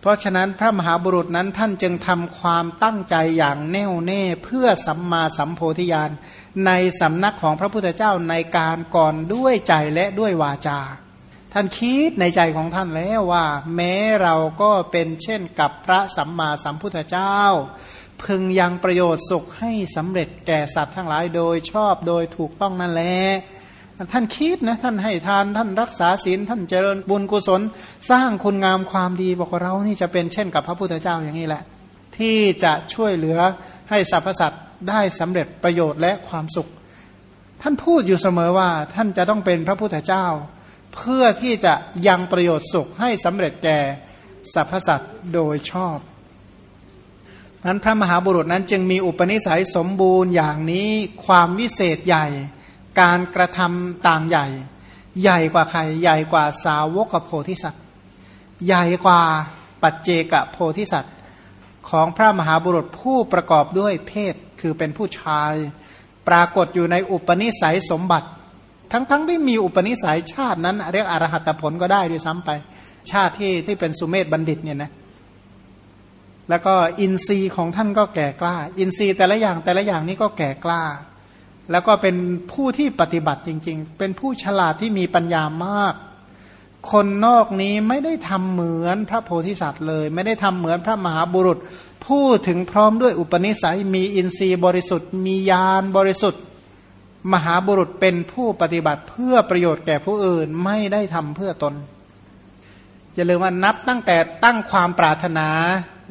เพราะฉะนั้นพระมหาบุรุษนั้นท่านจึงทำความตั้งใจอย่างแน่วแน่เพื่อสัมมาสัมโพธิญาณในสำนักของพระพุทธเจ้าในการก่อนด้วยใจและด้วยวาจา ท่านคิดในใจของท่านแล้วว่า แม้เราก็เป็นเช่นกับพระสัมมาสัมพุทธเจ้า พึงยังประโยชน์สุขให้สำเร็จแก่สัตว์ทั้งหลายโดยชอบโดยถูกต้องนั่นแหละ ท่านคิดนะท่านให้ทานท่านรักษาศีลท่านเจริญบุญกุศล สร้างคุณงามความดีบอกว่าเรานี่จะเป็นเช่นกับพระพุทธเจ้าอย่างนี้แหละ ที่จะช่วยเหลือให้สรรพสัตว์ได้สำเร็จประโยชน์และความสุข ท่านพูดอยู่เสมอว่าท่านจะต้องเป็นพระพุทธเจ้า เพื่อที่จะยังประโยชน์สุขให้สำเร็จแก่สรรพสัตว์โดยชอบนั้นพระมหาบุรุษนั้นจึงมีอุปนิสัยสมบูรณ์อย่างนี้ความวิเศษใหญ่ การกระทำต่างใหญ่ ใหญ่กว่าใคร ใหญ่กว่าสาวกโพธิสัตว์ ใหญ่กว่าปัจเจกโพธิสัตว์ ของพระมหาบุรุษผู้ประกอบด้วยเพศคือเป็นผู้ชาย ปรากฏอยู่ในอุปนิสัยสมบัติ ทั้งๆทที่มีอุปนิสัยชาตินั้น เรียกอรหัตผลก็ได้ด้วยซ้ำไป ชาติที่ที่เป็นสุเมธบัณฑิตเนี่ยนะแล้วก็อินทรีย์ของท่านก็แก่กล้า อินทรีย์แต่ละอย่างแต่ละอย่างนี้ก็แก่กล้า แล้วก็เป็นผู้ที่ปฏิบัติจริง ๆ เป็นผู้ฉลาดที่มีปัญญามาก คนนอกนี้ไม่ได้ทำเหมือนพระโพธิสัตว์เลย ไม่ได้ทำเหมือนพระมหาบุรุษ ผู้ถึงพร้อมด้วยอุปนิสัยมีอินทรีย์บริสุทธิ์ มีญาณบริสุทธิ์ มหาบุรุษเป็นผู้ปฏิบัติเพื่อประโยชน์แก่ผู้อื่นไม่ได้ทำเพื่อตนอย่าลืมว่านับตั้งแต่ตั้งความปรารถนา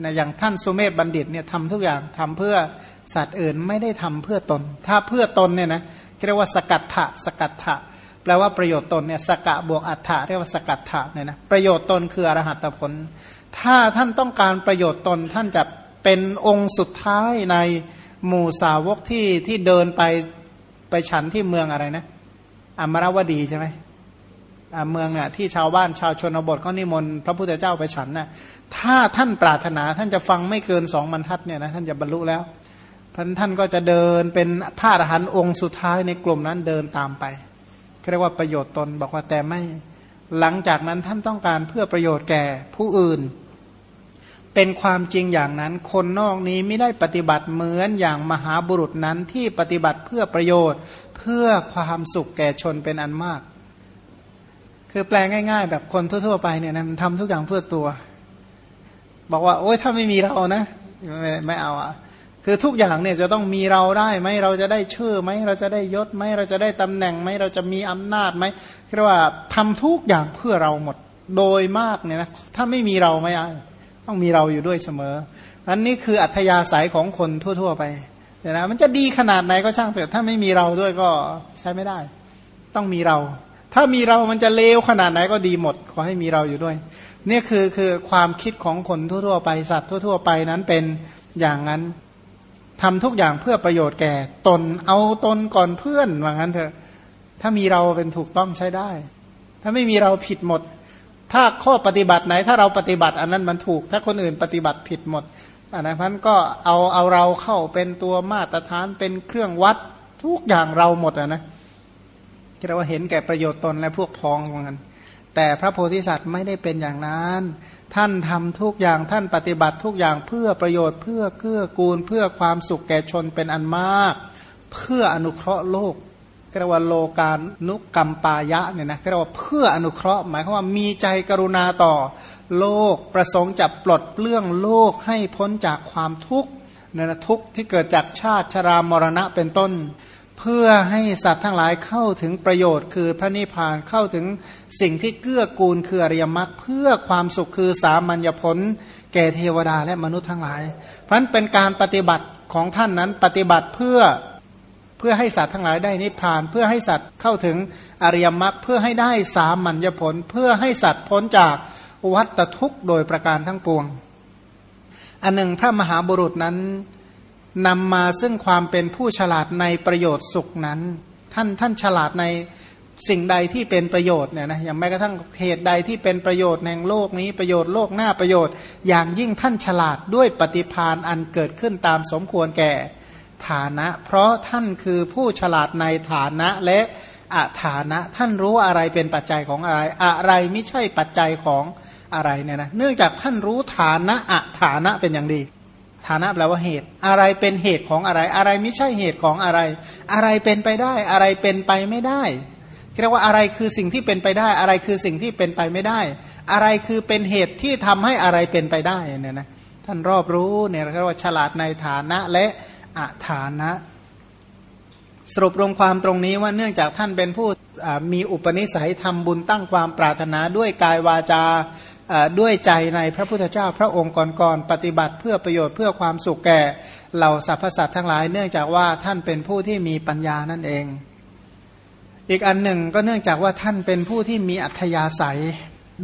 นะอย่างท่านสุเมธบัณฑิตเนี่ยทำทุกอย่างทำเพื่อ สัตว์อื่นไม่ได้ทำเพื่อตน ถ้าเพื่อตนเนี่ยนะเรียกว่าสกัดถะสกัดถะแปลว่าประโยชน์ตนเนี่ยสกะบวกอัฏฐะเรียกว่าสกัดถะเนี่ยนะประโยชน์ตนคืออรหัตผล ถ้าท่านต้องการประโยชน์ตนท่านจะเป็นองค์สุดท้ายในหมู่สาวกที่ที่เดินไปไปฉันที่เมืองอะไรนะอมรวดีใช่ไหมเมืองเนี่ยที่ชาวบ้านชาวชนบทเขานิมนต์พระพุทธเจ้าไปฉันน่ะถ้าท่านปรารถนาท่านจะฟังไม่เกินสองบรรทัดเนี่ยนะท่านจะบรรลุแล้ว ท่านท่านก็จะเดินเป็นพระอรหันต์องค์สุดท้ายในกลุ่มนั้นเดินตามไปเรียกว่าประโยชน์ตนบอกว่าแต่ไม่หลังจากนั้นท่านต้องการเพื่อประโยชน์แก่ผู้อื่น เป็นความจริงอย่างนั้น คนนอกนี้ไม่ได้ปฏิบัติเหมือนอย่างมหาบุรุษนั้นที่ปฏิบัติเพื่อประโยชน์ เพื่อความสุขแก่ชนเป็นอันมาก คือแปลง่าย ๆ แบบคนทั่ว ๆ ไปเนี่ยนะมันทำทุกอย่างเพื่อตัว บอกว่า โอ๊ยถ้าไม่มีเรานะ ไม่ไม่เอาอะ คือทุกอย่างเนี่ยจะต้องมีเราได้ไหมเราจะได้ชื่อไหมเราจะได้ยศไหมเราจะได้ตำแหน่งไหมเราจะมีอำนาจไหมเรียกว่าทำทุกอย่างเพื่อเราหมดโดยมากเนี่ยนะถ้าไม่มีเราไม่ได้ต้องมีเราอยู่ด้วยเสมอ อันนี้คืออัธยาศัยของคนทั่ว ๆ ไปเนะมันจะดีขนาดไหนก็ช่างเถอะถ้าไม่มีเราด้วยก็ใช้ไม่ได้ ต้องมีเรา ถ้ามีเรามันจะเลวขนาดไหนก็ดีหมด ขอให้มีเราอยู่ด้วยนี่คือคือความคิดของคนทั่ว ๆ ไปสัตว์ทั่ว ๆ ไปนั้นเป็นอย่างนั้น ทำทุกอย่างเพื่อประโยชน์แก่ ตนเอาตนก่อนเพื่อนว่างั้นเถอะ ถ้ามีเราเป็นถูกต้องใช้ได้ ถ้าไม่มีเราผิดหมด ถ้าข้อปฏิบัติไหน ถ้าเราปฏิบัติอันนั้นมันถูก ถ้าคนอื่นปฏิบัติผิดหมดอันนั้นก็เอาเอาเราเข้าเป็นตัวมาตรฐานเป็นเครื่องวัดทุกอย่างเราหมดอะนะที่เราว่าเห็นแก่ประโยชน์ตนและพวกพ้องว่างั้น แต่พระโพธิสัตว์ไม่ได้เป็นอย่างนั้น ท่านทำทุกอย่างท่านปฏิบัติทุกอย่างเพื่อประโยชน์เพื่อเกื้อกูล เพื่อความสุขแก่ชนเป็นอันมาก เพื่ออนุเคราะห์โลกเรียกว่าโลการนุกรรมปายะเนี่ยนะเรียกว่าเพื่ออนุเคราะห์ หมายความว่ามีใจกรุณาต่อ โลกประสงค์จะปลดเปลื้องโลกให้พ้นจากความทุกข์เนี่ยนะทุกข์ที่เกิดจากชาติชรามรณะเป็นต้น เพื่อให้สัตว์ทั้งหลายเข้าถึงประโยชน์คือพระนิพพานเข้าถึงสิ่งที่เกื้อกูลคืออริยมรรคเพื่อความสุขคือสามัญญผล แก่เทวดาและมนุษย์ทั้งหลาย เพราะนั้นเป็นการปฏิบัติของท่านนั้นปฏิบัติเพื่อเพื่อให้สัตว์ทั้งหลายได้นิพพาน เพื่อให้สัตว์เข้าถึงอริยมรรคเพื่อให้ได้สามัญญผล เพื่อให้สัตว์พ้นจากวัฏทุกข์โดยประการทั้งปวง อันหนึ่งพระมหาบุรุษนั้น นำมาซึ่งความเป็นผู้ฉลาดในประโยชน์สุขนั้น ท่านท่านฉลาดในสิ่งใดที่เป็นประโยชน์เนี่ยนะอย่างแม้กระทั่งเหตุใดที่เป็นประโยชน์ในโลกนี้ประโยชน์โลกหน้าประโยชน์ อย่างยิ่งท่านฉลาดด้วยปฏิพานอันเกิดขึ้นตามสมควรแก่ฐานะ เพราะท่านคือผู้ฉลาดในฐานะและอาฐานะท่านรู้อะไรเป็นปัจจัยของอะไร อะไรไม่ใช่ปัจจัยของอะไรเนี่ยนะเนื่องจากท่านรู้ฐานะอะฐานะเป็นอย่างดี ฐานะแปลว่าเหตุ อะไรเป็นเหตุของอะไร อะไรไม่ใช่เหตุของอะไร อะไรเป็นไปได้ อะไรเป็นไปไม่ได้เรียกว่าอะไรคือสิ่งที่เป็นไปได้ อะไรคือสิ่งที่เป็นไปไม่ได้ อะไรคือเป็นเหตุที่ทำให้อะไรเป็นไปได้เนี่ยนะท่านรอบรู้เนี่ยเรียกว่าฉลาดในฐานะและอะฐานะ สรุปรวมความตรงนี้ว่าเนื่องจากท่านเป็นผู้มีอุปนิสัยทำบุญตั้งความปรารถนาด้วยกายวาจา ด้วยใจในพระพุทธเจ้าพระองค์ก่อนๆปฏิบัติเพื่อประโยชน์เพื่อความสุขแก่เหล่าสรรพสัตว์ทั้งหลาย เนื่องจากว่าท่านเป็นผู้ที่มีปัญญานั่นเอง อีกอันหนึ่งก็เนื่องจากว่าท่านเป็นผู้ที่มีอัธยาศัย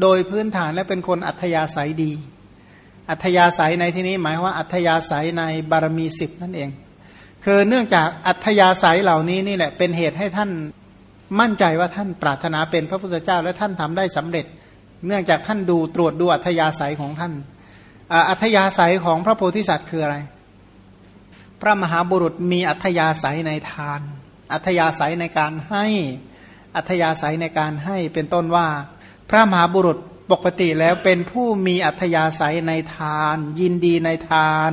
โดยพื้นฐานและเป็นคนอัธยาศัยดี อัธยาศัยในที่นี้หมายว่าอัธยาศัยในบารมีสิบนั่นเอง คือเนื่องจากอัธยาศัยเหล่านี้นี่แหละเป็นเหตุให้ท่านมั่นใจว่าท่านปรารถนาเป็นพระพุทธเจ้าและท่านทำได้สำเร็จ เนื่องจากท่านดูตรวจดูอัธยาศัยของท่านอัธยาศัยของพระโพธิสัตว์คืออะไร พระมหาบุรุษมีอัธยาศัยในทาน อัธยาศัยในการให้ อัธยาศัยในการให้เป็นต้นว่า พระมหาบุรุษปกติแล้วเป็นผู้มีอัธยาศัยในทาน ยินดีในทาน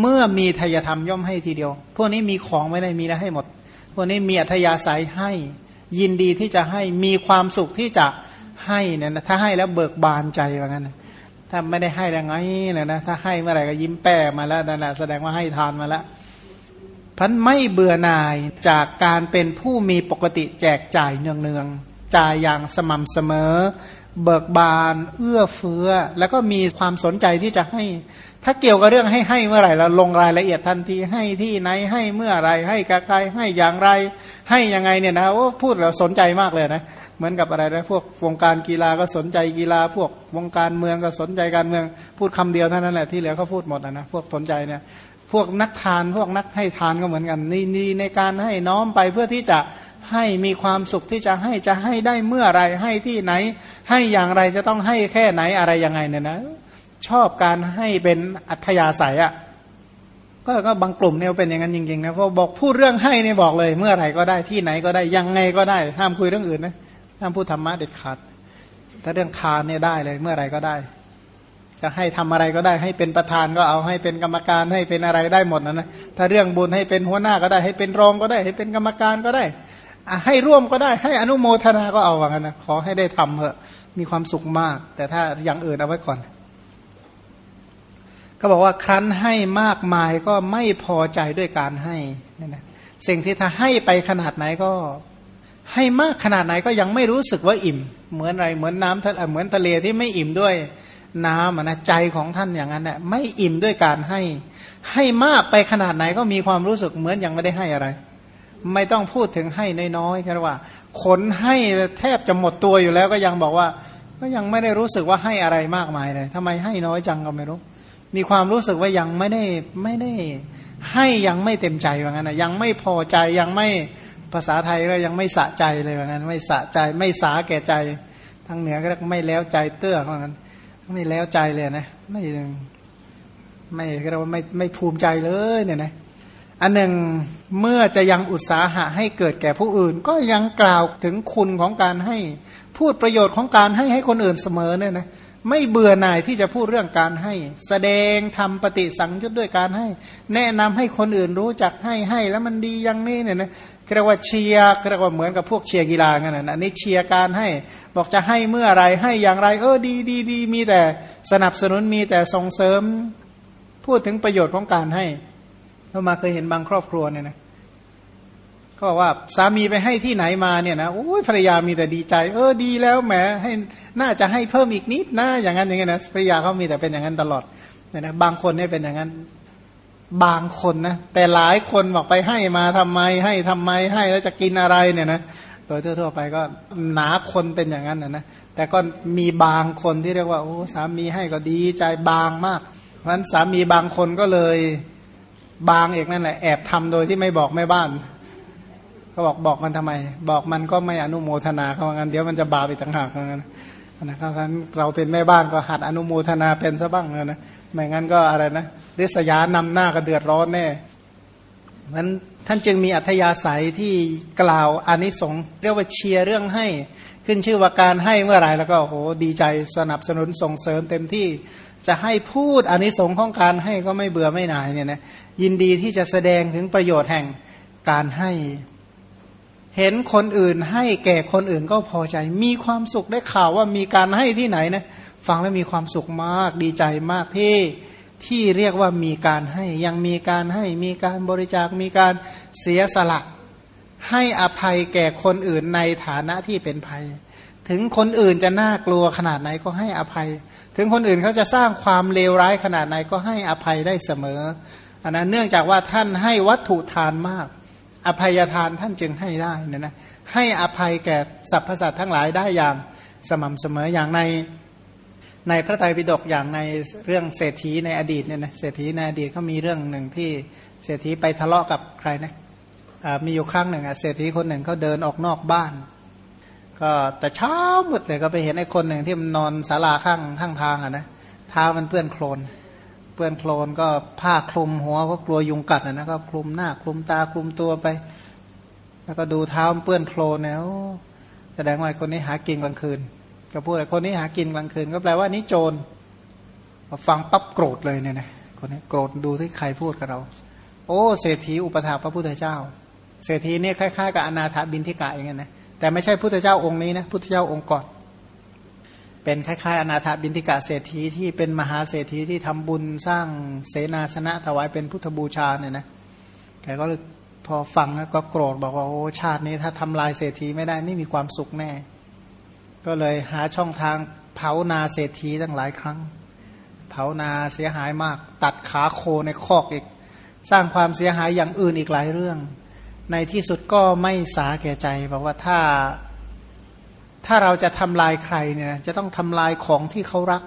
เมื่อมีทายธรรมย่อมให้ทีเดียว พวกนี้มีของไม่ได้มีแล้วให้หมด พวกนี้มีอัธยาศัยให้ ยินดีที่จะให้มีความสุขที่จะใให้เนี่ยนะถ้าให้แล้วเบิกบานใจว่างั้นถ้าไม่ได้ให้ยังไงเนี่ยนะถ้าให้เมื่อไหร่ก็ยิ้มแป้มาแล้วนั่นแหละแสดงว่าให้ทานมาแล้วพันไม่เบื่อหน่ายจากการเป็นผู้มีปกติแจกจ่ายเนืองๆจ่ายอย่างสม่ำเสมอ เบิกบาน เอื้อเฟื้อ แล้วก็มีความสนใจที่จะให้ ถ้าเกี่ยวกับเรื่องให้ให้เมื่อไหร่เราลงรายละเอียดทันทีให้ที่ไหนให้เมื่อไรให้กับใครให้อย่างไร ให้ยังไงเนี่ยนะโอ้พูดแล้วสนใจมากเลยนะ เหมือนกับอะไรนะพวกวงการกีฬาก็สนใจกีฬา พวกวงการเมืองก็สนใจการเมือง พูดคำเดียวเท่านั้นแหละที่เหลือเขาพูดหมดนะพวกสนใจเนี่ยพวกนักทานพวกนักให้ทานก็เหมือนกันนี่นี่ในการให้น้อมไปเพื่อที่จะให้มีความสุขที่จะให้จะให้ได้เมื่อไรให้ที่ไหน ให้อย่างไรจะต้องให้แค่ไหนอะไรยังไงเนี่ยนะชอบการให้เป็นอัธยาศัยอะ่ะก็ก็บางกลุ่มเนี่ยเป็นอย่างนั้นจริงๆนะพอบอกพูดเรื่องให้เนี่ยบอกเลย เมื่อไหร่ก็ได้ที่ไหนก็ได้ยังไงก็ได้ห้ามคุยเรื่องอื่นนะ ห้ามพูดธรรมะเด็ดขาด ถ้าเรื่องทานเนี่ยได้เลยเมื่อไรก็ได้ จะให้ทำอะไรก็ได้ ให้เป็นประธานก็เอาให้เป็นกรรมการให้เป็นอะไรได้หมดนะนะถ้าเรื่องบุญให้เป็นหัวหน้าก็ได้ ให้เป็นรองก็ได้ ให้เป็นกรรมการก็ได้ให้ร่วมก็ได้ ให้อนุโมทนาก็เอาว่างั้นนะขอให้ได้ทำเถอะมีความสุขมาก แต่ถ้าอย่างอื่นเอาไว้ก่อน ก็บอกว่าครั้นให้มากมายก็ไม่พอใจด้วยการให้นี่นะสิ่งที่ถ้าให้ไปขนาดไหนก็ ให้มากขนาดไหนก็ยังไม่รู้สึกว่าอิ่ม เหมือนอะไรเหมือนน้ำเหมือนทะเลที่ไม่อิ่มด้วยน้ำนะใจของท่านอย่างนั้นแหละไม่อิ่มด้วยการให้ ให้มากไปขนาดไหนก็มีความรู้สึกเหมือนยังไม่ได้ให้อะไร ไม่ต้องพูดถึงให้น้อยๆแค่ว่าขนให้แทบจะหมดตัวอยู่แล้วก็ยังบอกว่า ก็ยังไม่ได้รู้สึกว่าให้อะไรมากมายเลยทำไมให้น้อยจังก็ไม่รู้ มีความรู้สึกว่ายังไม่ได้ไม่ได้ ให้ยังไม่เต็มใจว่างั้นนะยังไม่พอใจยังไม่ ภาษาไทยก็ยังไม่สะใจเลยว่างั้น ไม่สะใจไม่สาแก่ใจ ทางเหนือก็ไม่แล้วใจเตื้อว่างั้น ไม่แล้วใจเลยนะไม่ไม่เราไม่ไม่ภูมิใจเลยเนี่ยนะอันหนึ่งเมื่อจะยังอุตสาหะให้เกิดแก่ผู้อื่น ก็ยังกล่าวถึงคุณของการให้พูดประโยชน์ของการให้ให้คนอื่นเสมอเนี่ยนะ ไม่เบื่อหน่ายที่จะพูดเรื่องการให้ แสดงทำปฏิสังยุตด้วยการให้ แนะนำให้คนอื่นรู้จักให้ให้แล้วมันดีอย่างนี้เนี่ยนะเรียกว่าเชียร์เรียกว่าเหมือนกับพวกเชียร์กีฬากันนะอันนี้เชียร์การให้ บอกจะให้เมื่อไรให้อย่างไร เออดีดีดีมีแต่สนับสนุนมีแต่ส่งเสริม พูดถึงประโยชน์ของการให้เรามาเคยเห็นบางครอบครัวเนี่ยนะ ก็ว่าสามีไปให้ที่ไหนมาเนี่ยนะโอ้ยภรรยามีแต่ดีใจ เออดีแล้วแหมให้น่าจะให้เพิ่มอีกนิดนะอย่างนั้นอย่างนี้นะภรรยาเขามีแต่เป็นอย่างนั้นตลอดเนี่ยนะบางคนเนี่ยเป็นอย่างนั้น บางคนนะแต่หลายคนบอกไปให้มาทำไมให้ทำไมให้แล้วจะกินอะไรเนี่ยนะโดยทั่วๆไปก็หนาคนเป็นอย่างนั้นนะนะแต่ก็มีบางคนที่เรียกว่าโอ้สามีให้ก็ดีใจบางมาก เพราะฉะนั้นสามีบางคนก็เลยบางเอกนั่นแหละแอบทำโดยที่ไม่บอกแม่บ้าน ก็บอกบอกมันทำไม บอกมันก็ไม่อนุโมทนาเขาว่างั้นเดี๋ยวมันจะบาปอีกต่างหากว่างั้นนะครับฉะนั้นเราเป็นแม่บ้านก็หัดอนุโมทนาเป็นซะบ้างนะไม่งั้นก็อะไรนะริษยานำหน้าก็เดือดร้อนแน่มันท่านจึงมีอัธยาศัยที่กล่าวอานิสงส์เรียกว่าเชียร์เรื่องให้ ขึ้นชื่อว่าการให้เมื่อไหร่แล้วก็โอ้โหดีใจสนับสนุนส่งเสริมเต็มที่จะให้พูดอนนิสงส์ของการให้ก็ไม่เบื่อไม่หน่ายเนี่ยนะยินดีที่จะแสดงถึงประโยชน์แห่งการให้ เห็นคนอื่นให้แก่คนอื่นก็พอใจ มีความสุขได้ข่าวว่ามีการให้ที่ไหนนะ ฟังแล้วมีความสุขมากดีใจมากที่ที่เรียกว่ามีการให้ยังมีการให้มีการบริจาคมีการเสียสละ ให้อภัยแก่คนอื่นในฐานะที่เป็นภัย ถึงคนอื่นจะน่ากลัวขนาดไหนก็ให้อภัย ถึงคนอื่นเขาจะสร้างความเลวร้ายขนาดไหนก็ให้อภัยได้เสมออันนั้นเนื่องจากว่าท่านให้วัตถุทานมาก อภัยทานท่านจึงให้ได้นะนะให้อภัยแก่สรรพสัตว์ทั้งหลายได้อย่างสม่ำเสมออย่างในในพระไตรปิฎกอย่างในเรื่องเศรษฐีในอดีตเนี่ยนะเศรษฐีในอดีตเขามีเรื่องหนึ่งที่เศรษฐีไปทะเลาะกับใครนะมีอยู่ครั้งหนึ่งเศรษฐีคนหนึ่งเขาเดินออกนอกบ้าน ก็แต่เช้าหมดเลยก็ไปเห็นไอ้คนหนึ่งที่มันนอนศาลาข้างข้างทางอะนะเท้ามันเปื้อนโคลน เปื้อนโคลนก็ผ้าคลุมหัวก็กลัวยุงกัดนะก็คลุมหน้าคลุมตาคลุมตัวไป แล้วก็ดูเท้าเปื้อนโคลนเนี่แสดงว่าคนนี้หากินกลางคืน ก็พูดคนนี้หากินกลางคืน ก็แปลว่านี่โจรฟังปั๊บโกรธเลยเนี่ยนะคนนี้โกรธดูที่ใครพูดกับเรา โอ้เศรษฐีอุปถาพระพุทธเจ้า เศรษฐีเนี่ยคล้ายๆกับอนาถบินทิกะอย่างเงี้ยนะแต่ไม่ใช่พุทธเจ้าองค์นี้นะพุทธเจ้าองค์ก่อน เป็นคล้ายๆอนาถบินทิกะเศรษฐีที่เป็นมหาเศรษฐีที่ทำบุญสร้างเสนาสนะถวายเป็นพุทธบูชาเนี่ยนะแกก็พอฟังก็โกรธบอกว่าโอ้ชาตินี้ถ้าทำลายเศรษฐีไม่ได้ไม่มีความสุขแน่ ก็เลยหาช่องทางเผานาเศรษฐีตั้งหลายครั้ง เผานาเสียหายมาก ตัดขาโคในคอกอีก สร้างความเสียหายอย่างอื่นอีกหลายเรื่อง ในที่สุดก็ไม่สาแก่ใจบอกว่าถ้า ถ้าเราจะทำลายใครเนี่ยจะต้องทำลายของที่เขารัก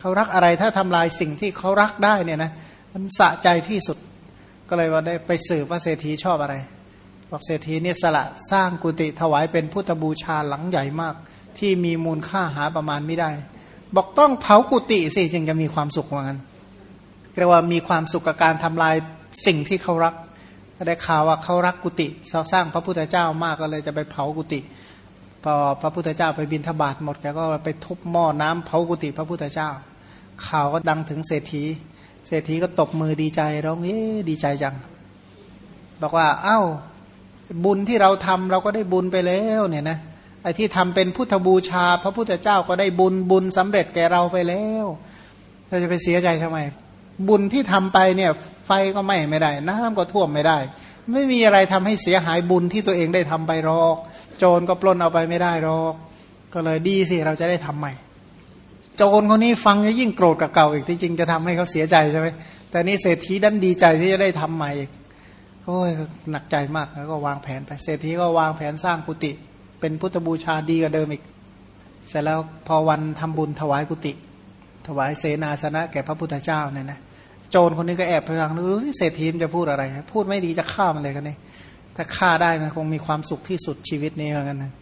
เขารักอะไรถ้าทำลายสิ่งที่เขารักได้เนี่ยนะมันสะใจที่สุด ก็เลยว่าได้ไปสืบว่าเศรษฐีชอบอะไรบอกเศรษฐีเนี่ยสละสร้างกุฏิถวายเป็นพุทธบูชาหลังใหญ่มาก ที่มีมูลค่าหาประมาณไม่ได้ บอกต้องเผากุฏิสิจึงจะมีความสุขว่างั้นเรียกว่ามีความสุขกับการทำลายสิ่งที่เขารักได้ข่าวว่าเขารักกุฏิสร้างพระพุทธเจ้ามากก็เลยจะไปเผากุฏิ พอพระพุทธเจ้าไปบินทบาทหมดแกก็ไปทุบหม้อน้ำเผากุฏิพระพุทธเจ้า ข่าวก็ดังถึงเศรษฐี เศรษฐีก็ตบมือดีใจร้องเอ๊ดีใจจัง บอกว่าเอา้าบุญที่เราทำเราก็ได้บุญไปแล้วเนี่ยนะไอ้ที่ทำเป็นพุทธบูชา พระพุทธเจ้าก็ได้บุญบุญสำเร็จแก่เราไปแล้วเราจะไปเสียใจทำไม บุญที่ทำไปเนี่ย ไฟก็ไหม้ไม่ได้ น้ำก็ท่วมไม่ได้ ไม่มีอะไรทำให้เสียหายบุญที่ตัวเองได้ทำไปหรอก โจรก็ปล้นเอาไปไม่ได้หรอก ก็เลยดีสิเราจะได้ทำใหม่ โจรคนนี้ฟังยิ่งโกรธกับเก่าอีกที่จริงจะทำให้เขาเสียใจใช่ไหมแต่นี่เศรษฐีดันดีใจที่จะได้ทำใหม่อีกโอ้ยหนักใจมากแล้วก็วางแผนไป เศรษฐีก็วางแผนสร้างกุฏิเป็นพุทธบูชาดีกว่าเดิมอีก เสร็จแล้วพอวันทำบุญถวายกุฏิถวายเสนาสนะแก่พระพุทธเจ้าเนี่ยนะ โจรคนนี้ก็แอบไปฟังดูสิเศรษฐีมจะพูดอะไรพูดไม่ดีจะฆ่ามันเลยกันนี่ถ้าฆ่าได้มันคงมีความสุขที่สุดชีวิตนี้เหมือนกันนะ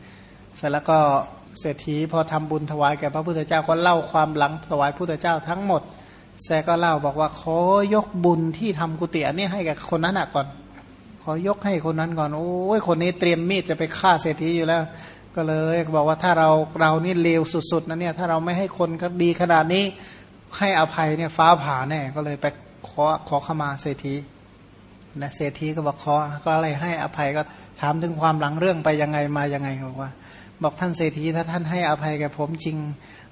เสร็จแล้วก็เศรษฐีพอทำบุญถวายแก่พระพุทธเจ้าก็เล่าความหลังถวายพุทธเจ้าทั้งหมดแซก็เล่าบอกว่าขอยกบุญที่ทำกุฏิอันนี้ให้กับคนนั้นก่อน ขอยกให้คนนั้นก่อนโอ้ยคนนี้เตรียมมีดจะไปฆ่าเศรษฐีอยู่แล้ว ก็เลยบอกว่าถ้าเราเรานี่เลวสุดๆนะเนี่ยถ้าเราไม่ให้คนดีขนาดนี้ ให้อภัยเนี่ยฟ้าผ่าแน่ก็เลยไปขอขอขมาเศรษฐีนะเศรษฐีก็บอกขอก็อะไรให้อภัยก็ถามถึงความหลังเรื่องไปยังไงมายังไงบอกว่า บอกท่านเศรษฐีถ้าท่านให้อภัยแก่ผมจริง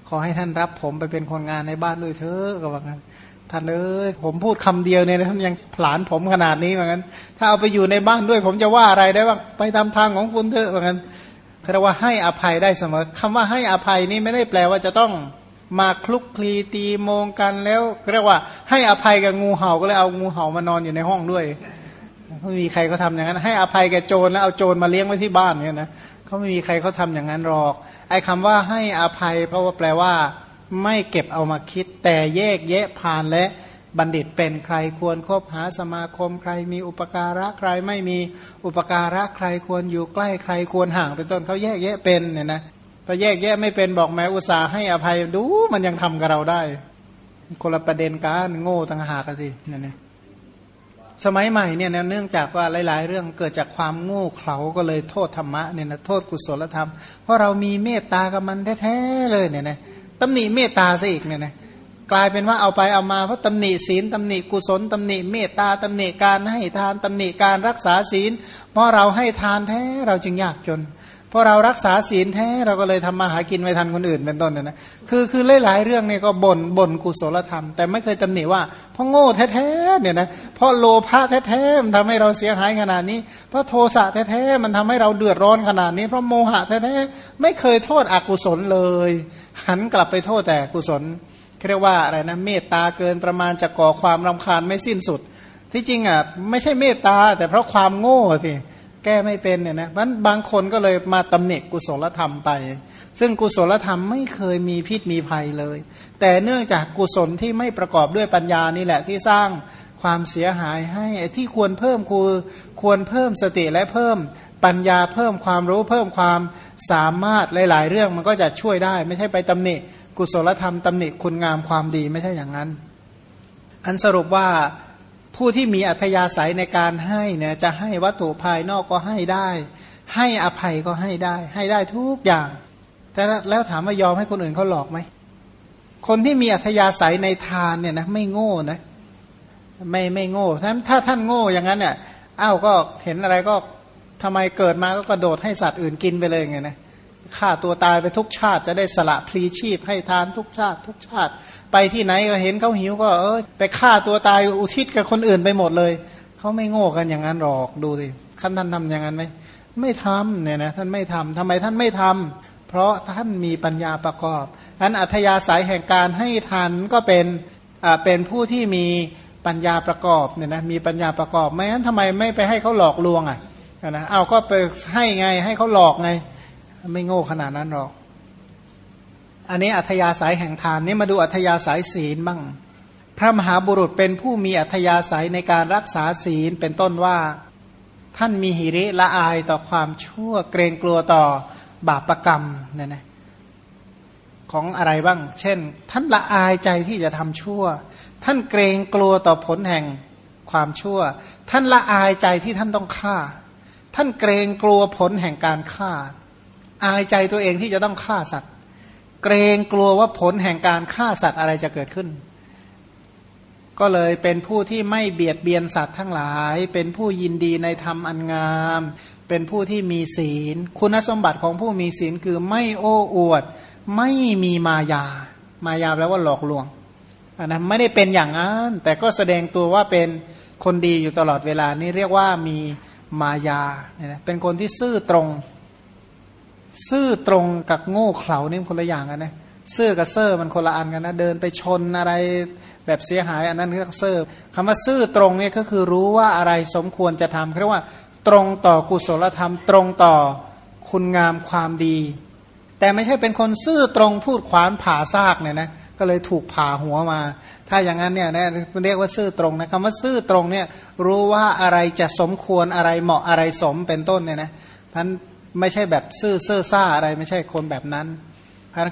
ขอให้ท่านรับผมไปเป็นคนงานในบ้านด้วยเถอะก็บอกงั้นท่านเอ้ยผมพูดคำเดียวเนี่ยท่านยังผลานผมขนาดนี้เหมือนกันถ้าเอาไปอยู่ในบ้านด้วย ผมจะว่าอะไรได้บ้างไปตามทางของคุณเถอะเหมือนกันแปลว่าให้อภัยได้เสมอคำว่าให้อภัยนี่ไม่ได้แปลว่าจะต้อง มาคลุกคลีตีโมงกันแล้วเรียกว่า ให้อภัยกับงูเห่าก็เลยเอางูเห่ามานอนอยู่ในห้องด้วยไม่มีใครเขาทาอย่างนั้น ให้อภัยแกโจรแล้วเอาโจรมาเลี้ยงไว้ที่บ้านเนี่ยนะเขาไม่มีใครเขาทาอย่างนั้นหรอก ไอ้คาว่าให้อภัย เพราะว่าแปลว่า ไม่เก็บเอามาคิด แต่แยกแยะผ่านและบัณฑิตเป็นใครควรคบหาสมาคมใครมีอุปการะใครไม่มีอุปการะใครควรอยู่ใกล้ใครควรห่างเป็นต้นเขาแยกแยะเป็นเนี่ยนะ พอแยกแยะไม่เป็นบอกแม้อุตส่าห์ให้อภัยดูมันยังทำกับเราได้ คนละประเด็นการโง่ต่างหากสิเนี่ยนะสมัยใหม่เนี่ยเนื่องจากว่าหลาย ๆ เรื่องเกิดจากความโง่เขลาก็เลยโทษธรรมะเนี่ยนะโทษกุศลธรรม เพราะเรามีเมตตากับมันแท้ ๆ เลยเนี่ยนะตำหนิเมตตาซะอีกเนี่ยนะกลายเป็นว่าเอาไปเอามาเพราะตำหนิศีลตำหนิกุศลตำหนิเมตตาตำหนิการให้ทานตำหนิการรักษาศีล เพราะเราให้ทานแท้เราจึงยากจน พราะเรารักษาศีลแท้เราก็เลยทำมาหากินไม่ทันคนอื่นเป็นต้นนะนะคือคือหลายๆเรื่องเนี่ยก็บน่นบ่นกุศลธรรม แต่ไม่เคยตำหนิว่าเพราะโง่แท้ๆเนี่ยนะเพราะโลภะแท้ๆมันทำให้เราเสียหายขนาดนี้ เพราะโทสะแท้ๆมันทำให้เราเดือดร้อนขนาดนี้ เพราะโมหะแท้ๆไม่เคยโทษอกุศลเลย หันกลับไปโทษแต่กุศลเรียกว่าอะไรนะเมตตาเกินประมาณจะก่อความรำคาญไม่สิ้นสุด ที่จริงอะไม่ใช่เมตตาแต่เพราะความโง่สิ แก้ไม่เป็นเนี่ยนะมันบางคนก็เลยมาตำหนิกุศลธรรมไป ซึ่งกุศลธรรมไม่เคยมีพิษมีภัยเลย แต่เนื่องจากกุศลที่ไม่ประกอบด้วยปัญญานี่แหละที่สร้างความเสียหายให้ที่ควรเพิ่มคือควรเพิ่มสติและเพิ่มปัญญาเพิ่มความรู้เพิ่มความสามารถหลาย ๆ เรื่องมันก็จะช่วยได้ ไม่ใช่ไปตำหนิกุศลธรรมตำหนิคุณงามความดีไม่ใช่อย่างนั้น อันสรุปว่า ผู้ที่มีอัธยาศัยในการให้เนี่ยจะให้วัตถุภายนอกก็ให้ได้ ให้อภัยก็ให้ได้ ให้ได้ทุกอย่าง แต่แล้วถามว่ายอมให้คนอื่นเขาหลอกไหมคนที่มีอัธยาศัยในทานเนี่ยนะไม่โง่นะไม่ไม่โง่ถ้าถ้าท่านโง่อย่างนั้นเนี่ยอ้าวก็เห็นอะไรก็ทำไมเกิดมาก็กระโดดให้สัตว์อื่นกินไปเลยไงนะ ฆ่าตัวตายไปทุกชาติ จะได้สละพลีชีพให้ทานทุกชาติ ทุกชาติ ไปที่ไหนก็เห็นเขาหิวก็เออไปฆ่าตัวตายอุทิศกับคนอื่นไปหมดเลยเขาไม่โง่กันอย่างนั้นหรอกดูสิขั้นท่านทำอย่างนั้นไหมไม่ทำเนี่ยนะท่านไม่ทำทำไมท่านไม่ทำเพราะท่านมีปัญญาประกอบนั้นอัธยาศัยแห่งการให้ทานก็เป็นอ่าเป็นผู้ที่มีปัญญาประกอบเนี่ยนะมีปัญญาประกอบไม่งั้นทำไมไม่ไปให้เขาหลอกลวงอะนะเอาก็ไปให้ไงให้เขาหลอกไง ไม่โง่ขนาดนั้นหรอก อันนี้อัธยาศัยแห่งทานนี่มาดูอัธยาศัยศีลบ้าง พระมหาบุรุษเป็นผู้มีอัธยาศัยในการรักษาศีลเป็นต้นว่า ท่านมีหิริละอายต่อความชั่วเกรงกลัวต่อบาปรกรรมเนี่ยนะของอะไรบ้าง เช่น ท่านละอายใจที่จะทำชั่ว ท่านเกรงกลัวต่อผลแห่งความชั่ว ท่านละอายใจที่ท่านต้องฆ่า ท่านเกรงกลัวผลแห่งการฆ่า อายใจตัวเองที่จะต้องฆ่าสัตว์ เกรงกลัวว่าผลแห่งการฆ่าสัตว์อะไรจะเกิดขึ้น ก็เลยเป็นผู้ที่ไม่เบียดเบียนสัตว์ทั้งหลาย เป็นผู้ยินดีในธรรมอันงาม เป็นผู้ที่มีศีล คุณสมบัติของผู้มีศีลคือไม่โอ้อวด ไม่มีมายา มายาแปลว่าหลอกลวงนะไม่ได้เป็นอย่างนั้น แต่ก็แสดงตัวว่าเป็นคนดีอยู่ตลอดเวลานี่เรียกว่ามีมายาเนี่ยเป็นคนที่ซื่อตรง ซื่อตรงกับโง่เขลานี่คนละอย่างกันนะซื่อกับเซอร์มันคนละอันกันนะเดินไปชนอะไรแบบเสียหายอันนั้นเรียกเซอร์คำว่าซื่อตรงเนี่ยก็คือรู้ว่าอะไรสมควรจะทำเรียกว่าตรงต่อกุศลธรรม ตรงต่อคุณงามความดี แต่ไม่ใช่เป็นคนซื่อตรงพูดขวานผ่าซากเนี่ยนะก็เลยถูกผ่าหัวมา ถ้าอย่างนั้นเนี่ยนะเรียกว่าซื่อตรงนะคำว่าซื่อตรงเนี่ยรู้ว่าอะไรจะสมควรอะไรเหมาะอะไรสมเป็นต้นเนี่ยนะท่าน ไม่ใช่แบบซื่อเซ่อซ่าอะไรไม่ใช่คนแบบนั้น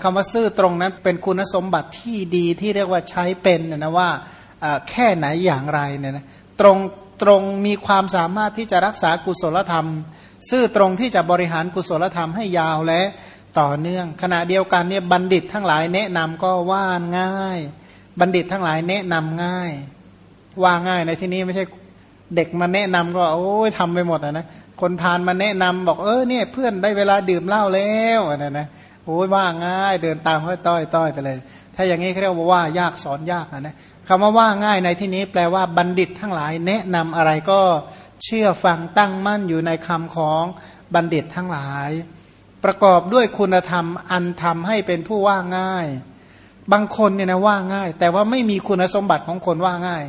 คำว่าซื่อตรงนั้นเป็นคุณสมบัติที่ดีที่เรียกว่าใช้เป็นนะว่าแค่ไหนอย่างไรเนี่ยนะตรงตรงมีความสามารถที่จะรักษากุศลธรรม ซื่อตรงที่จะบริหารกุศลธรรมให้ยาวและต่อเนื่อง ขณะเดียวกันเนี่ยบัณฑิตทั้งหลายแนะนำก็ว่าง่าย บัณฑิตทั้งหลายแนะนำง่าย ว่าง่ายในที่นี้ไม่ใช่เด็กมาแนะนำก็โอ้ยทำไปหมดนะ คนทานมาแนะนำบอกเออเนี่ยเพื่อนได้เวลาดื่มเหล้าแล้วนะนะโอ้ยว่าง่าย เดินตามเขาต้อยต้อยไปเลย ถ้าอย่างนี้เขาเรียกว่าว่ายากสอนยากนะคำว่าว่าง่ายในที่นี้แปลว่าบัณฑิตทั้งหลาย แนะนำอะไรก็เชื่อฟังตั้งมั่นอยู่ในคำของบัณฑิตทั้งหลาย ประกอบด้วยคุณธรรมอันทำให้เป็นผู้ว่าง่าย บางคนเนี่ยนะว่าง่าย แต่ว่าไม่มีคุณสมบัติของคนว่าง่าย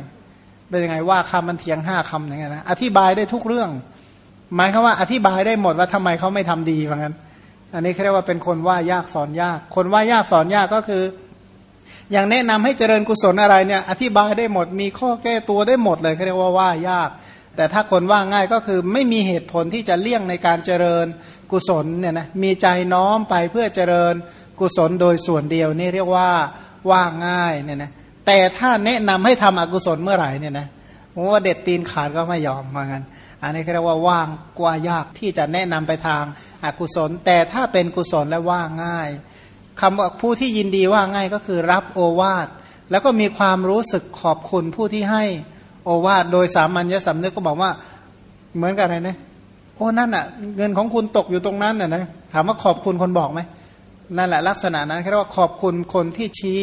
เป็นยังไงว่าคำมันเทียงห้าคำอย่างเงี้ยนะอธิบายได้ทุกเรื่อง หมายคือว่าอธิบายได้หมดว่าทำไมเขาไม่ทำดีว่างั้นอันนี้เขาเรียกว่าเป็นคนว่ายากสอนยาก คนว่ายากสอนยากก็คือ อย่างแนะนำให้เจริญกุศลอะไรเนี่ย อธิบายได้หมด มีข้อแก้ตัวได้หมดเลยเขาเรียกว่าว่ายาก แต่ถ้าคนว่าง่ายก็คือไม่มีเหตุผลที่จะเลี่ยงในการเจริญกุศลเนี่ยนะมีใจน้อมไปเพื่อเจริญกุศลโดยส่วนเดียวนี่เรียกว่าว่าง่ายเนี่ยนะแต่ถ้าแนะนำให้ทำอกุศลเมื่อไหร่เนี่ยนะว่าเด็ดตีนขาดก็ไม่ยอมเหมือนกัน อันนี้เรียกว่าว่างกว่ายากที่จะแนะนำไปทางอากุศล แต่ถ้าเป็นกุศลและว่าง่ายคำว่าผู้ที่ยินดีว่าง่ายก็คือรับโอวาทแล้วก็มีความรู้สึกขอบคุณผู้ที่ให้โอวาทโดยสามัญญสำนึกก็บอกว่าเหมือนกันเลยนะโอ้นั่นอะ เงินของคุณตกอยู่ตรงนั้นน่ะนะถามว่าขอบคุณคนบอกไหมนั่นแหละลักษณะนั้นเรียกว่าขอบคุณคนที่ชี้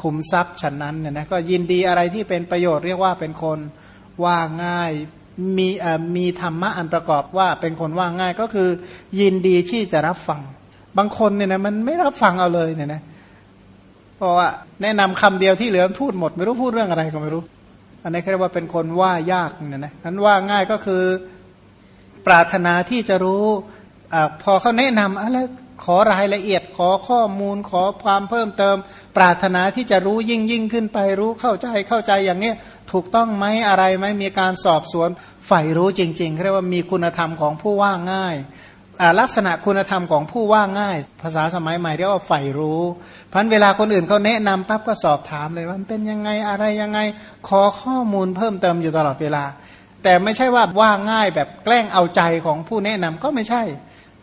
ขุมทรัพย์ฉันนั้นเนี่ยนะก็ยินดีอะไรที่เป็นประโยชน์เรียกว่าเป็นคนว่าง่าย มีมีธรรมะอันประกอบว่าเป็นคนว่าง่ายก็คือ ยินดีที่จะรับฟัง บางคนเนี่ยนะมันไม่รับฟังเอาเลยเนี่ยนะเพราะว่าแนะนำคำเดียวที่เหลือพูดหมด ไม่รู้พูดเรื่องอะไรก็ไม่รู้ อันนี้เรียกว่าเป็นคนว่ายากเนี่ยนะนั้นว่าง่ายก็คือปรารถนาที่จะรู้อพอเขาแนะนำอะไรขอรายละเอียดขอข้อมูลขอความเพิ่มเติม ปรารถนาที่จะรู้ยิ่งยิ่งขึ้นไปรู้เข้าใจเข้าใจอย่างนี้ ถูกต้องไหมอะไรไหมมีการสอบสวนใฝ่รู้จริงๆเรียกว่ามีคุณธรรมของผู้ว่าง่ายลักษณะคุณธรรมของผู้ว่าง่าย ภาษาสมัยใหม่เรียกว่าใฝ่รู้พันเวลาคนอื่นเขาแนะนำปั๊บก็สอบถามเลยว่าเป็นยังไงอะไรยังไง ขอข้อมูลเพิ่มเติมอยู่ตลอดเวลา แต่ไม่ใช่ว่าว่าง่ายแบบแกล้งเอาใจของผู้แนะนำก็ไม่ใช่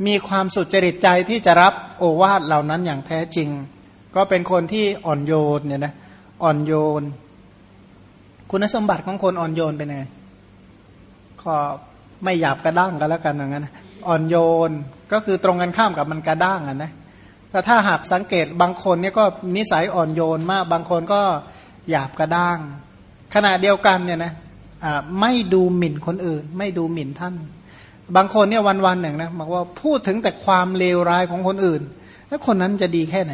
มีความสุจริตใจที่จะรับโอวาทเหล่านั้นอย่างแท้จริง ก็เป็นคนที่อ่อนโยนเนี่ยนะอ่อนโยน คุณสมบัติของคนอ่อนโยนเป็นไงก็ไม่หยาบกระด้างกันแล้วกันอย่างนั้นอ่อนโยนก็คือตรงกันข้ามกับมันกระด้างอะนะแต่ถ้าหากสังเกตบางคนเนี่ยก็นิสัยอ่อนโยนมาก บางคนก็หยาบกระด้าง ขณะเดียวกันเนี่ยนะไม่ดูหมิ่นคนอื่น ไม่ดูหมิ่นท่าน บางคนเนี่ยวันวันหนึ่งนะบอกว่าพูดถึงแต่ความเลวร้ายของคนอื่น แล้วคนนั้นจะดีแค่ไหน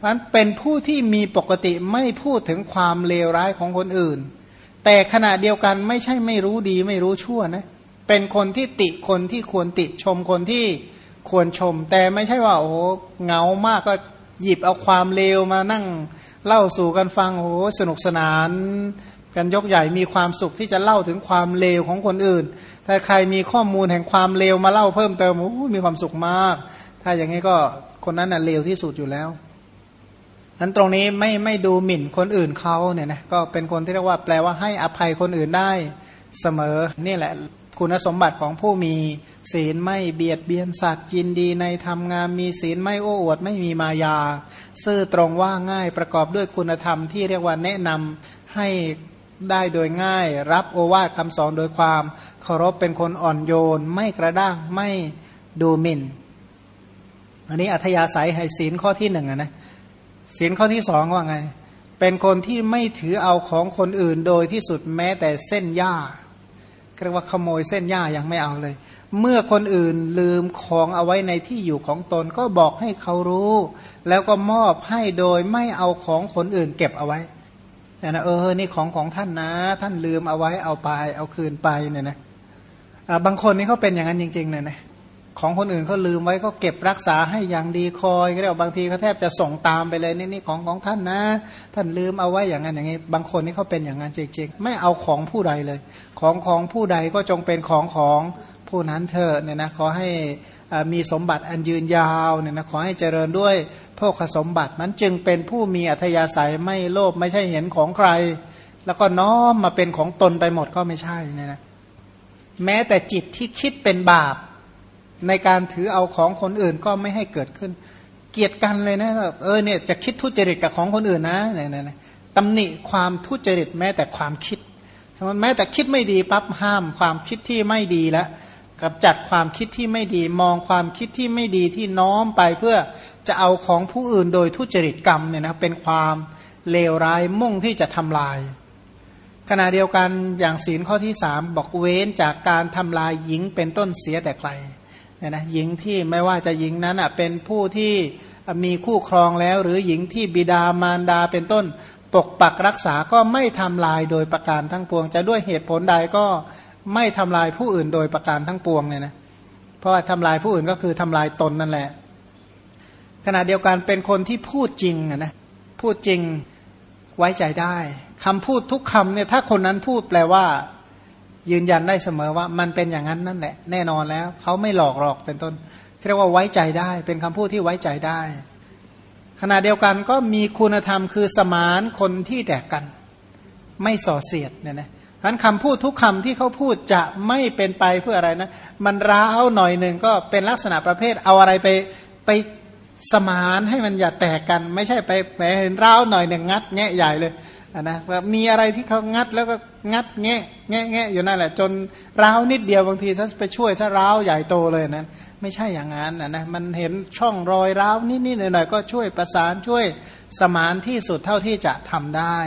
เพราะเป็นผู้ที่มีปกติไม่พูดถึงความเลวร้ายของคนอื่น แต่ขณะเดียวกันไม่ใช่ไม่รู้ดีไม่รู้ชั่วนะเป็นคนที่ติคนที่ควรติชมคนที่ควรชม แต่ไม่ใช่ว่า โอ้เงามากก็หยิบเอาความเลวมานั่ง เล่าสู่กันฟังโอ้สนุกสนาน กันยกใหญ่มีความสุขที่จะเล่าถึงความเลวของคนอื่น ถ้าใครมีข้อมูลแห่งความเลวมาเล่าเพิ่มเติมโอ้มีความสุขมาก ถ้าอย่างนี้ก็คนนั้นน่ะเลวที่สุดอยู่แล้ว นั้นตรงนี้ไม่ไม่ดูหมิ่นคนอื่นเขาเนี่ยนะก็เป็นคนที่เรียกว่าแปลว่าให้อภัยคนอื่นได้เสมอ นี่แหละคุณสมบัติของผู้มีศีลไม่เบียดเบียนสัตว์ยินดีในทำงานมีศีลไม่โอ้อวดไม่มีมายา ซื่อตรงว่าง่ายประกอบด้วยคุณธรรมที่เรียกว่าแนะนำให้ได้โดยง่าย รับโอวาทคำสอนโดยความเคารพเป็นคนอ่อนโยน ไม่กระด้างไม่ดูหมิ่น อันนี้อัธยาศัยให้ศีลข้อที่หนึ่งนะ ศีลข้อที่สองว่าไง เป็นคนที่ไม่ถือเอาของคนอื่นโดยที่สุดแม้แต่เส้นหญ้าเรียกว่าขโมยเส้นหญ้ายังไม่เอาเลย เมื่อคนอื่นลืมของเอาไว้ในที่อยู่ของตนก็บอกให้เขารู้ แล้วก็มอบให้โดยไม่เอาของคนอื่นเก็บเอาไว้เนี่ยนะเออนี่ของของท่านนะ ท่านลืมเอาไว้เอาไปเอาคืนไปเนี่ยนะบางคนนี่เขาเป็นอย่างนั้นจริงๆเนี่ยนะ ของคนอื่นเขาลืมไว้ก็เก็บรักษาให้อย่างดีคอยก็เรียกบางทีเขาแทบจะส่งตามไปเลยนี่นี่ของของท่านนะ ท่านลืมเอาไว้อย่างนั้นอย่างนี้ บางคนนี่เขาเป็นอย่างนั้นจริงๆ ไม่เอาของผู้ใดเลย ของของผู้ใดก็จงเป็นของของผู้นั้นเถอะเนี่ยนะขอให้มีสมบัติอันยืนยาวเนี่ยนะขอให้เจริญด้วยพวกสมบัตินั้นจึงเป็นผู้มีอัธยาศัยไม่โลภไม่ใช่เห็นของใคร แล้วก็น้อมมาเป็นของตนไปหมดก็ไม่ใช่เนี่ยนะแม้แต่จิตที่คิดเป็นบาป ในการถือเอาของคนอื่นก็ไม่ให้เกิดขึ้น เกียดกันเลยนะเออเนี่ยจะคิดทุจริตกับของคนอื่นนะเนี่ยนะตำหนิความทุจริตแม้แต่ความคิดสมมติแม้แต่คิดไม่ดีปั๊บห้ามความคิดที่ไม่ดีแล้วกับจัดความคิดที่ไม่ดีมองความคิดที่ไม่ดีที่น้อมไปเพื่อจะเอาของผู้อื่นโดยทุจริตกรรมเนี่ยนะเป็นความเลวร้ายมุ่งที่จะทำลาย ขณะเดียวกันอย่างศีลข้อที่สามบอกเว้นจากการทำลายหญิงเป็นต้นเสียแต่ไกล เนี่ยนะหญิงที่ไม่ว่าจะหญิงนั้นอะเป็นผู้ที่มีคู่ครองแล้ว หรือหญิงที่บิดามารดาเป็นต้นปกปักรักษาก็ไม่ทำลายโดยประการทั้งปวง จะด้วยเหตุผลใดก็ไม่ทำลายผู้อื่นโดยประการทั้งปวงเนี่ยนะเพราะว่าทำลายผู้อื่นก็คือทำลายตนนั่นแหละ ขณะเดียวกันเป็นคนที่พูดจริงนะพูดจริงไว้ใจได้คำพูดทุกคำเนี่ยถ้าคนนั้นพูดแปลว่า ยืนยันได้เสมอว่ามันเป็นอย่างนั้นนั่นแหละ แน่นอนแล้วเขาไม่หลอกหลอกเป็นต้นเรียกว่าไว้ใจได้ เป็นคำพูดที่ไว้ใจได้ ขณะเดียวกันก็มีคุณธรรมคือสมานคนที่แตกกัน ไม่ส่อเสียดเนี่ยนะนั้นคำพูดทุกคำที่เขาพูดจะไม่เป็นไปเพื่ออะไรนะ มันร้าวหน่อยหนึ่งก็เป็นลักษณะประเภทเอาอะไรไปไปสมานให้มันอย่าแตกกัน ไม่ใช่ไปแหมเร้าวหน่อยหนึ่งงัดแงะใหญ่เลย นะว่ามีอะไรที่เขางัดแล้วก็งัดแงะแงะแงะอยู่นั่นแหละ จนร้าวนิดเดียวบางทีซะไปช่วยซะร้าวใหญ่โตเลยนั้น ไม่ใช่อย่างนั้นนะนะมันเห็นช่องรอยร้าวนิดๆหน่อยๆก็ช่วยประสานช่วยสมานที่สุดเท่าที่จะทำได้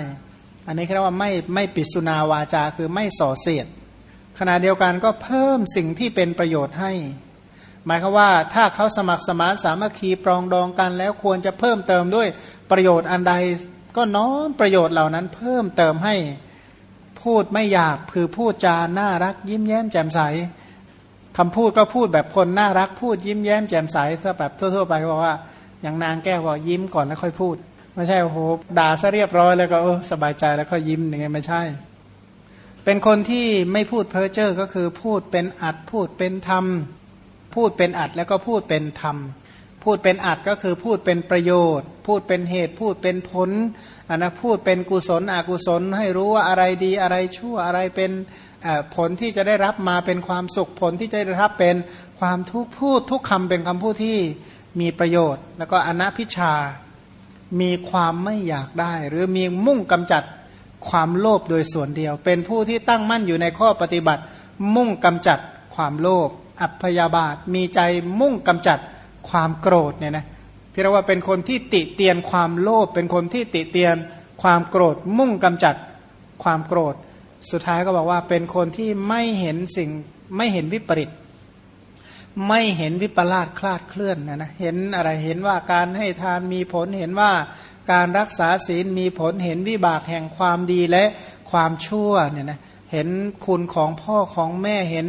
อันนี้เรียกว่าไม่ไม่ปิดสุนาวาจาคือไม่ส่อเสียดขณะเดียวกันก็เพิ่มสิ่งที่เป็นประโยชน์ให้ หมายคือว่าถ้าเขาสมัครสมานสามัคคีปรองดองกันแล้วควรจะเพิ่มเติมด้วยประโยชน์อันใด ก็น้อมประโยชน์เหล่านั้นเพิ่มเติมให้พูดไม่หยาบคือพูดจาน่ารัก ยิ้มแย้มแจ่มใสคำพูดก็พูดแบบคนน่ารักพูดยิ้มแย้มแจ่มใสซะแบบทั่วๆไปบอกว่า อย่างนางแก้วบอกยิ้มก่อนแล้วค่อยพูด ไม่ใช่โอ้โหด่าซะเรียบร้อยแล้วก็เออสบายใจแล้วก็ยิ้มย่างเงี้ยไม่ใช่ เป็นคนที่ไม่พูดเพ้อเจ้อก็คือพูดเป็นอัดพูดเป็นธรรม พูดเป็นอัดแล้วก็พูดเป็นธรรม พูดเป็นอัดก็คือพูดเป็นประโยชน์ พูดเป็นเหตุพูดเป็นผลอันนะพูดเป็นกุศลอกุศลให้รู้ว่าอะไรดีอะไรชั่วอะไรเป็นผลที่จะได้รับมาเป็นความสุขผลที่จะได้รับเป็นความทุกข์พูดทุกคำเป็นคำพูดที่มีประโยชน์ แล้วก็อนัพิชา มีความไม่อยากได้ หรือมีมุ่งกำจัดความโลภโดยส่วนเดียว เป็นผู้ที่ตั้งมั่นอยู่ในข้อปฏิบัติ มุ่งกำจัดความโลภอัพยาบาทมีใจมุ่งกำจัด ความโกรธเนี่ยนะที่เรียกว่าเป็นคนที่ติเตียนความโลภเป็นคนที่ติเตียนความโกรธมุ่งกำจัดความโกรธ สุดท้ายก็บอกว่าเป็นคนที่ไม่เห็นสิ่งไม่เห็นวิปริตไม่เห็นวิปลาสคลาดเคลื่อนนะนะเห็นอะไรเห็นว่าการให้ทานมีผลเห็นว่าการรักษาศีลมีผลเห็นวิบากแห่งความดีและความชั่วเนี่ยนะเห็นคุณของพ่อของแม่เห็น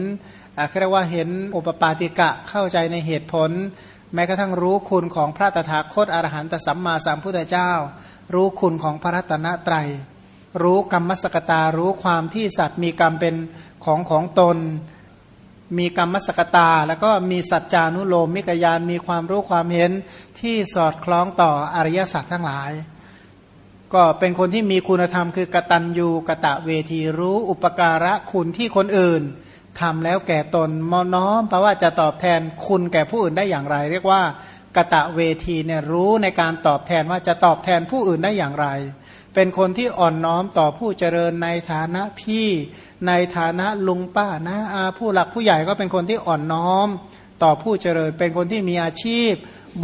อะเรียกว่าเห็นอุปปาติกะเข้าใจในเหตุผล แม้กระทั่งรู้คุณของพระตถาคตอรหันตสัมมาสัมพุทธเจ้า รู้คุณของพระรัตนตรัย รู้กรรมสกตา รู้ความที่สัตว์มีกรรมเป็นของของตน มีกรรมสกตา แล้วก็มีสัจจานุโลมมิกยานมีความรู้ความเห็นที่สอดคล้องต่ออริยสัจทั้งหลาย ก็เป็นคนที่มีคุณธรรมคือกตัญญูกะตะเวทีรู้อุปการะคุณที่คนอื่น ทำแล้วแก่ตนมอน้อมแปลว่าจะตอบแทนคุณแก่ผู้อื่นได้อย่างไร เรียกว่ากะตะเวทีเนี่ยรู้ในการตอบแทนว่าจะตอบแทนผู้อื่นได้อย่างไร เป็นคนที่อ่อนน้อมต่อผู้เจริญในฐานะพี่ในฐานะลุงป้านะอาผู้หลักผู้ใหญ่ก็เป็นคนที่อ่อนน้อม ต่อผู้เจริญ เป็นคนที่มีอาชีพ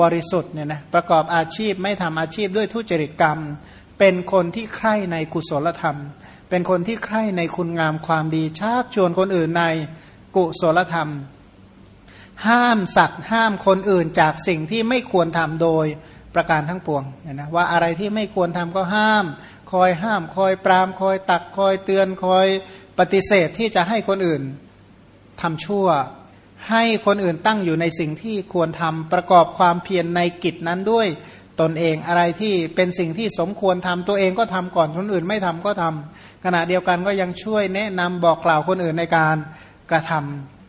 บริสุทธิ์เนี่ยนะประกอบอาชีพไม่ทำอาชีพด้วยทุจริตกรรม เป็นคนที่ใคร่ในกุศลธรรม เป็นคนที่ใคร่ในคุณงามความดีชักชวนคนอื่นในกุศลธรรม ห้ามสัตว์ห้ามคนอื่นจากสิ่งที่ไม่ควรทำโดยประการทั้งปวงนะว่าอะไรที่ไม่ควรทำก็ห้าม คอยห้าม คอยปราม คอยตัก คอยเตือน คอยปฏิเสธที่จะให้คนอื่นทำชั่ว ให้คนอื่นตั้งอยู่ในสิ่งที่ควรทำประกอบความเพียรในกิจนั้นด้วยตนเองอะไรที่เป็นสิ่งที่สมควรทำตัวเองก็ทำก่อนคนอื่นไม่ทำก็ทำ ขณะเดียวกันก็ยังช่วยแนะนำบอกกล่าวคนอื่นในการกระทำ